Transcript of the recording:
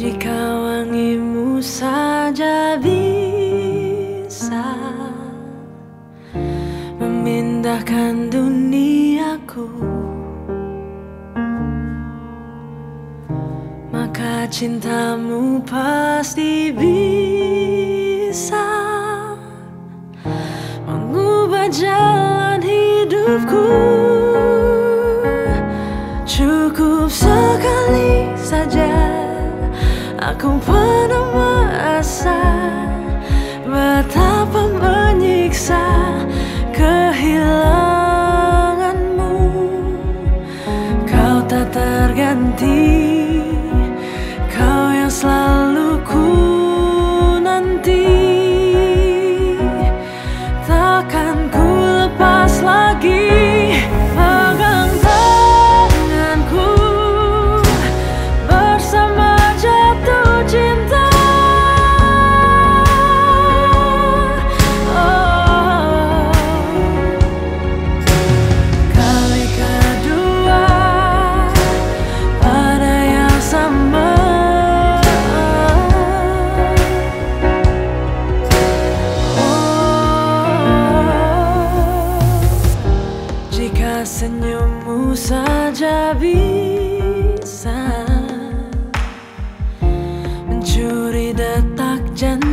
Jika wangimu saja bisa Memindahkan duniaku Maka cintamu pasti bisa Mengubah jalan hidupku. Cukup sekali saja Ako pa na maasahan senyummu saja bisa Mencuri detak jantungku